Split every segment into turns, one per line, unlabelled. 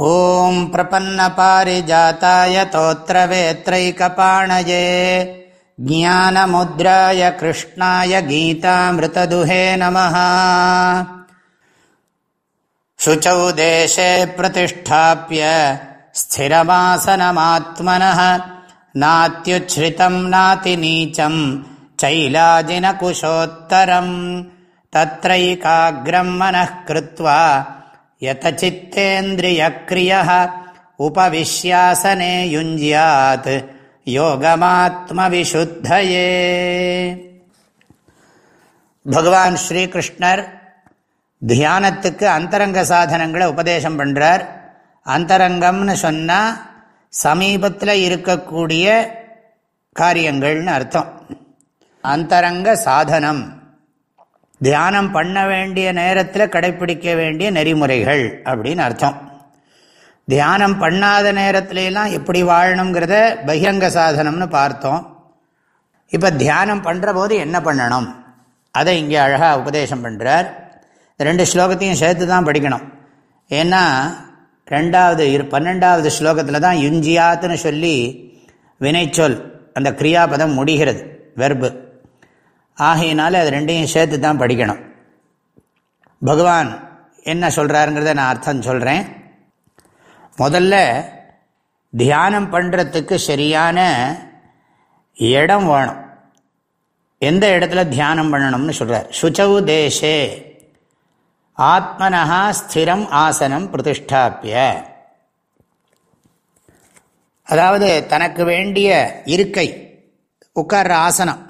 ॐ प्रपन्नपारिजाताय तोत्रवेत्रैकपाणये ज्ञानमुद्राय कृष्णाय गीतामृतदुहे नमः शुचौ देशे प्रतिष्ठाप्य स्थिरमासनमात्मनः नात्युच्छ्रितम् नातिनीचम् चैलाजिनकुशोत्तरम् तत्रैकाग्रम् मनः कृत्वा यतचित्तेन्द्रियक्रियः उपविश्यासने युञ्ज्यात् யோகமாத்மவிசுத்தயே பகவான் ஸ்ரீகிருஷ்ணர் தியானத்துக்கு அந்தரங்க சாதனங்களை உபதேசம் பண்ணுறார் அந்தரங்கம்னு சொன்னால் சமீபத்தில் இருக்கக்கூடிய காரியங்கள்னு அர்த்தம் அந்தரங்க சாதனம் தியானம் பண்ண வேண்டிய நேரத்தில் கடைப்பிடிக்க வேண்டிய நெறிமுறைகள் அப்படின்னு அர்த்தம். தியானம் பண்ணாத நேரத்துலலாம் எப்படி வாழணுங்கிறத பகிரங்க சாதனம்னு பார்த்தோம். இப்போ தியானம் பண்ணுற போது என்ன பண்ணணும்? அதை இங்கே அழகாக உபதேசம் பண்ணுறார் ரெண்டு ஸ்லோகத்தையும் சேர்த்து தான் படிக்கணும். ஏன்னா ரெண்டாவது இரு பன்னெண்டாவது ஸ்லோகத்தில் தான் யுஞ்சியாத்துன்னு சொல்லி வினைச்சொல் அந்த கிரியாபதம் முடிகிறது வெர்பு ஆகையினால அது ரெண்டையும் சேர்த்து தான் படிக்கணும். பகவான் என்ன சொல்கிறாருங்கிறத நான் அர்த்தம் சொல்கிறேன் முதல்ல தியானம் பண்ணுறதுக்கு சரியான இடம் வேணும். எந்த இடத்துல தியானம் பண்ணணும்னு சொல்கிறார் சுச்சவு தேசே. ஆத்மனஹா ஸ்திரம் ஆசனம் பிரதிஷ்டாப்பிய அதாவது தனக்கு வேண்டிய இருக்கை உட்கார்ற ஆசனம்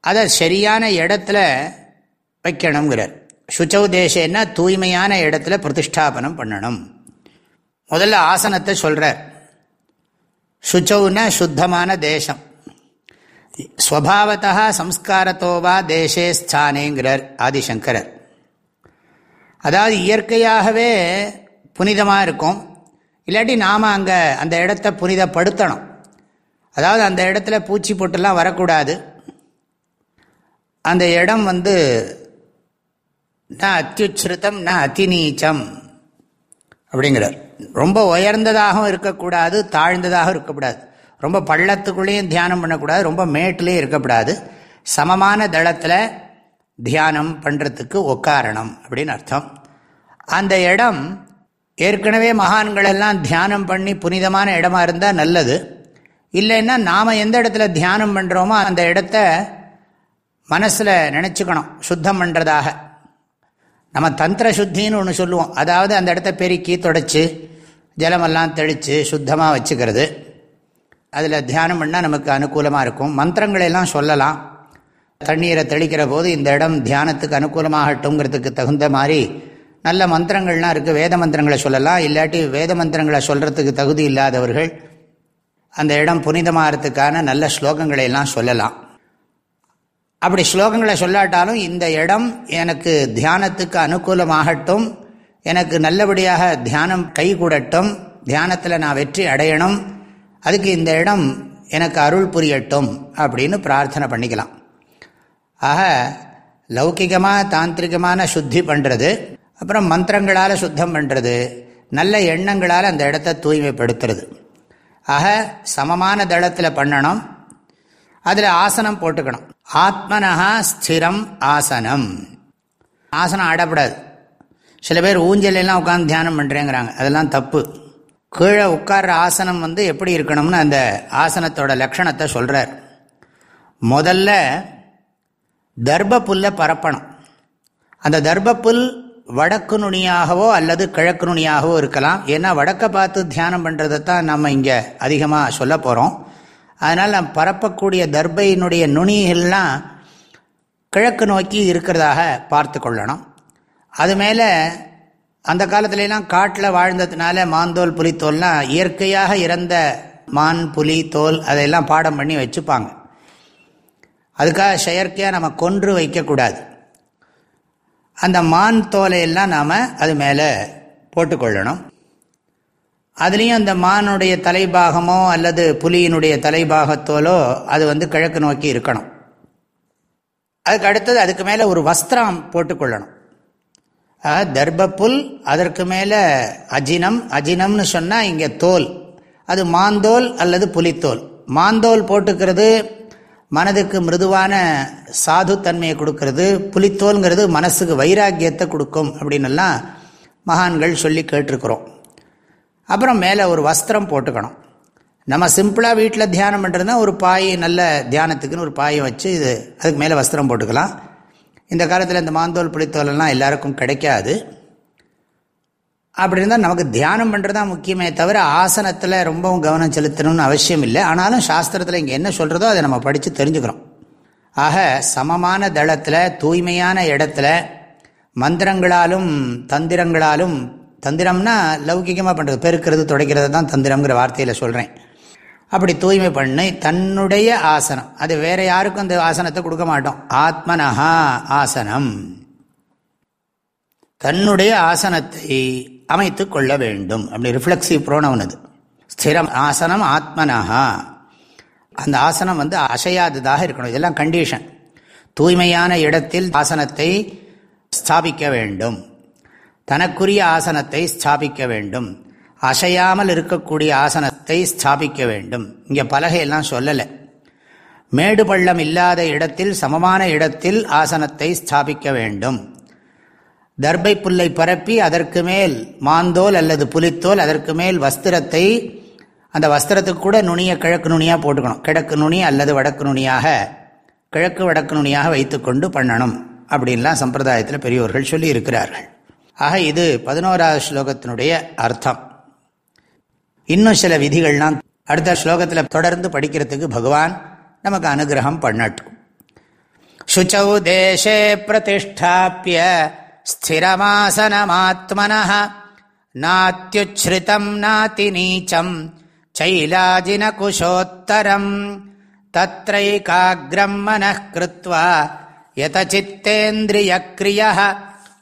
அதை சரியான இடத்துல வைக்கணுங்கிறார் சுச்சவு தேசேன்னா தூய்மையான இடத்துல பிரதிஷ்டாபனம் பண்ணணும். முதல்ல ஆசனத்தை சொல்கிறார் சுச்சவுன்னா சுத்தமான தேசம். ஸ்வபாவத்தா சம்ஸ்காரத்தோவா தேசே ஸ்தானேங்கிறார் ஆதிசங்கரர். அதாவது இயற்கையாகவே புனிதமாக இருக்கும். இல்லாட்டி நாம் அங்கே அந்த இடத்த புனிதப்படுத்தணும். அதாவது அந்த இடத்துல பூச்சி போட்டுலாம் வரக்கூடாது. அந்த இடம் வந்து ந அத்தியுச்சிருத்தம் ந அதிநீச்சம் அப்படிங்கிறார். ரொம்ப உயர்ந்ததாகவும் இருக்கக்கூடாது தாழ்ந்ததாகவும் இருக்கக்கூடாது. ரொம்ப பள்ளத்துக்குள்ளேயும் தியானம் பண்ணக்கூடாது ரொம்ப மேட்லேயும் இருக்கக்கூடாது. சமமான தளத்தில் தியானம் பண்ணுறதுக்கு உக்காரணம் அப்படின்னு அர்த்தம். அந்த இடம் ஏற்கனவே மகான்களெல்லாம் தியானம் பண்ணி புனிதமான இடமா இருந்தால் நல்லது. இல்லைன்னா நாம் எந்த இடத்துல தியானம் பண்ணுறோமோ அந்த இடத்த மனசில் நினச்சிக்கணும் சுத்தம் பண்ணுறதாக நம்ம தந்திர சுத்தின்னு ஒன்று சொல்லுவோம். அதாவது அந்த இடத்த பெருக்கி தொடச்சி ஜலமெல்லாம் தெளித்து சுத்தமாக வச்சுக்கிறது. அதில் தியானம் பண்ணால் நமக்கு அனுகூலமாக இருக்கும். மந்திரங்களெல்லாம் சொல்லலாம். தண்ணீரை தெளிக்கிற போது இந்த இடம் தியானத்துக்கு அனுகூலமாகட்டுங்கிறதுக்கு தகுந்த மாதிரி நல்ல மந்திரங்கள்லாம் இருக்குது வேத மந்திரங்களை சொல்லலாம். இல்லாட்டி வேத மந்திரங்களை சொல்கிறதுக்கு தகுதி இல்லாதவர்கள் அந்த இடம் புனிதமாகறதுக்கான நல்ல ஸ்லோகங்களை எல்லாம் சொல்லலாம். அப்படி ஸ்லோகங்களை சொல்லாட்டாலும் இந்த இடம் எனக்கு தியானத்துக்கு அனுகூலமாகட்டும் எனக்கு நல்லபடியாக தியானம் கை கூடட்டும் தியானத்தில் நான் வெற்றி அடையணும் அதுக்கு இந்த இடம் எனக்கு அருள் புரியட்டும் அப்படின்னு பிரார்த்தனை பண்ணிக்கலாம். ஆக லௌகிகமாக தாந்திரிகமான சுத்தி பண்ணுறது அப்புறம் மந்திரங்களால் சுத்தம் பண்ணுறது நல்ல எண்ணங்களால் அந்த இடத்த தூய்மைப்படுத்துறது. ஆக சமமான தளத்தில் பண்ணணும். அதில் ஆசனம் போட்டுக்கணும். ஆத்மனஹா ஸ்திரம் ஆசனம். ஆசனம் ஆடப்படாது. சில பேர் ஊஞ்சலாம் உட்காந்து தியானம் பண்ணுறேங்கிறாங்க அதெல்லாம் தப்பு. கீழே உட்கார்ற ஆசனம் வந்து எப்படி இருக்கணும்னு அந்த ஆசனத்தோட லட்சணத்தை சொல்கிறார் முதல்ல தர்ப புல்லை பரப்பணும். அந்த தர்பப்புல் வடக்கு நுனியாகவோ அல்லது கிழக்கு நுனியாகவோ இருக்கலாம். ஏன்னா வடக்கை பார்த்து தியானம் பண்ணுறதை தான் நம்ம இங்கே அதிகமாக சொல்ல போகிறோம் அதனால் நாம் பரப்பக்கூடிய தர்பையினுடைய நுனிகள்லாம் கிழக்கு நோக்கி இருக்கிறதாக பார்த்து கொள்ளணும். அது மேலே அந்த காலத்துலலாம் காட்டில் வாழ்ந்ததுனால மாந்தோல் புலித்தோல்லாம் இயற்கையாக இறந்த மான் புலி தோல் அதையெல்லாம் பாடம் பண்ணி வச்சுப்பாங்க. அதுக்காக செயற்கையாக நம்ம கொன்று வைக்கக்கூடாது. அந்த மான் தோலையெல்லாம் நாம் அது மேலே போட்டுக்கொள்ளணும். அதுலேயும் அந்த மானுடைய தலைபாகமோ அல்லது புலியினுடைய தலைபாகத்தோலோ அது வந்து கிழக்கு நோக்கி இருக்கணும். அதுக்கு அடுத்தது அதுக்கு மேலே ஒரு வஸ்திரம் போட்டுக்கொள்ளணும் தர்ப்பப்புல் அதற்கு மேலே அஜினம். அஜினம்னு சொன்னால் இங்கே தோல். அது மாந்தோல் அல்லது புலித்தோல். மாந்தோல் போட்டுக்கிறது மனதுக்கு மிருதுவான சாதுத்தன்மையை கொடுக்கறது. புலித்தோல்ங்கிறது மனசுக்கு வைராக்கியத்தை கொடுக்கும் அப்படின்னுலாம் மகான்கள் சொல்லி கேட்டிருக்கிறோம். அப்புறம் மேலே ஒரு வஸ்திரம் போட்டுக்கணும். நம்ம சிம்பிளாக வீட்டில் தியானம் பண்ணுறதுனா ஒரு பாய் நல்ல தியானத்துக்குன்னு ஒரு பாயை வச்சு இது அதுக்கு மேலே வஸ்திரம் போட்டுக்கலாம். இந்த காலத்தில் இந்த மாந்தோல் புளித்தோலெல்லாம் எல்லாருக்கும் கிடைக்காது. அப்படி இருந்தால் நமக்கு தியானம் பண்ணுறது தான் முக்கியமே தவிர ஆசனத்தில் ரொம்பவும் கவனம் செலுத்தணும்னு அவசியம் இல்லை. ஆனாலும் சாஸ்திரத்தில் இங்கே என்ன சொல்கிறதோ அதை நம்ம படித்து தெரிஞ்சுக்கிறோம். ஆக சமமான தளத்தில் தூய்மையான இடத்துல மந்திரங்களாலும் தந்திரங்களாலும் தந்திரம்னா லௌகிகமாக பண்ணுறது பெருக்கிறது துடைக்கிறது தான் தந்திரங்கிற வார்த்தையில் சொல்கிறேன் அப்படி தூய்மை பண்ணி தன்னுடைய ஆசனம். அது வேற யாருக்கும் அந்த ஆசனத்தை கொடுக்க மாட்டோம். ஆத்மனஹா ஆசனம். தன்னுடைய ஆசனத்தை அமைத்து கொள்ள வேண்டும். அப்படி ரிஃப்ளெக்சிவ் ப்ரோனவன் அது. ஸ்திரம் ஆசனம் ஆத்மனஹா. அந்த ஆசனம் வந்து அசையாததாக இருக்கணும். இதெல்லாம் கண்டிஷன் தூய்மையான இடத்தில் ஆசனத்தை ஸ்தாபிக்க வேண்டும். தனக்குரிய ஆசனத்தை ஸ்தாபிக்க வேண்டும். அசையாமல் இருக்கக்கூடிய ஆசனத்தை ஸ்தாபிக்க வேண்டும். இங்கே பலகையெல்லாம் சொல்லலை. மேடு பள்ளம் இல்லாத இடத்தில் சமமான இடத்தில் ஆசனத்தை ஸ்தாபிக்க வேண்டும். தர்பை புல்லை பரப்பி அதற்கு மேல் மாந்தோல் அல்லது புலித்தோல் அதற்கு மேல் வஸ்திரத்தை அந்த வஸ்திரத்துக்கு கூட நுனிய கிழக்கு நுனியாக போட்டுக்கணும். கிழக்கு நுனி அல்லது வடக்கு நுனியாக கிழக்கு வடக்கு நுனியாக வைத்துக்கொண்டு பண்ணணும். அப்படின்லாம் சம்பிரதாயத்தில் பெரியோர்கள் சொல்லி இருக்கிறார்கள் ஆக இது பதினோராவது ஸ்லோகத்தினுடைய அர்த்தம். இன்னும் சில விதிகள்லாம் அடுத்த ஸ்லோகத்தில் தொடர்ந்து படிக்கிறதுக்கு பகவான் நமக்கு அனுகிரகம் பண்ணட்டும். சுச்சௌ தேசே பிரதிஷ்டாப்பிய ஸ்திரமாசனமாத்மன நாத்தியுச்ரிதம் நாதி நீச்சம் சைலாஜின குஷோத்தரம் தத்ரைகாகிரம் மனः கிருத்வா யதச்சித்தேந்திரியக்ரிய